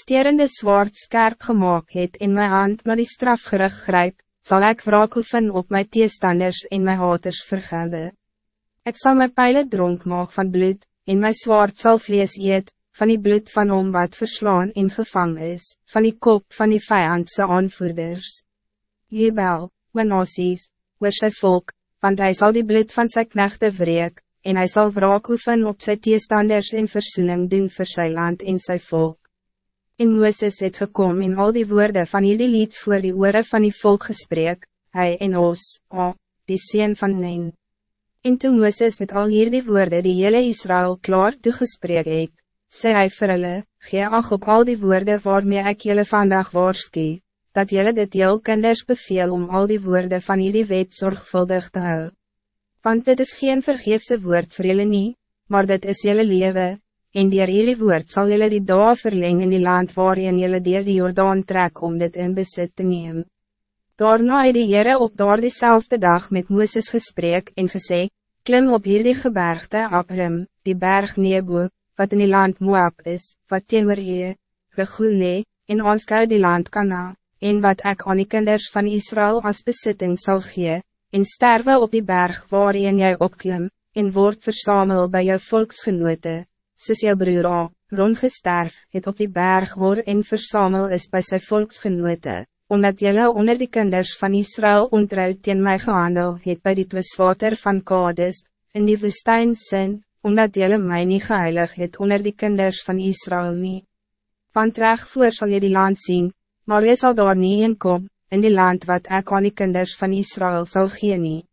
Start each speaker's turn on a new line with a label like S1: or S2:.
S1: sterende zwaard scherp gemaakt het in mijn hand maar die strafgerig grijp, zal ik wraak oefen op mijn teestanders en mijn haters vergelden. Ik zal mijn pijlen dronk maken van bloed, en mijn zwaard zal vlees eet, van die bloed van om wat verslaan en gevangen is, van die kop van die vijandse aanvoerders. Jebel, Manassies, oor sy volk, want hij zal die bloed van zijn knechte wreek, en hij zal wraak oefen op sy teestanders en versoening doen vir sy land en sy volk. En Mooses het gekom in al die woorden van jullie lied voor die oren van die volk gesprek, hij en ons, o, die sien van Nen. En toen Mooses met al hierdie woorden die hele Israël klaar toegesprek het, sê hy vir hulle, gee ag op al die woorden waarmee ik jullie vandaag waarskie, dat jullie dit heel kinders beveel om al die woorden van jullie wet zorgvuldig te houden. Want dit is geen vergeefse woord voor jullie niet, maar dit is jullie leven, en dier jullie woord zal jullie die dae verleng in die land waarin jullie dier die Jordaan trek om dit in besit te nemen. Daarna het die Heere op daar diezelfde dag met Mooses gesprek en gesê, klim op hierdie gebergte Abram, die berg Nebo, wat in die land Moab is, wat je, Regule, en aanskou die land Kana, en wat ek aan die kinders van Israël als besitting zal gee, en sterwe op die berg waarin jy opklim, en word versamel bij jou volksgenote, soos jou broer A, rondgesterf, het op die berg hoor en versamel is bij zijn volksgenote, omdat jelle onder die kinders van Israël ontrouw teen my gehandel het bij die twiswater van Kades, in die woestijn sin, omdat jelle mij niet geheilig het onder die kinders van Israël niet. Van reg voor zal je die land zien, maar je zal daar niet in kom, in die land wat ek aan die kinders van Israël zal gee nie.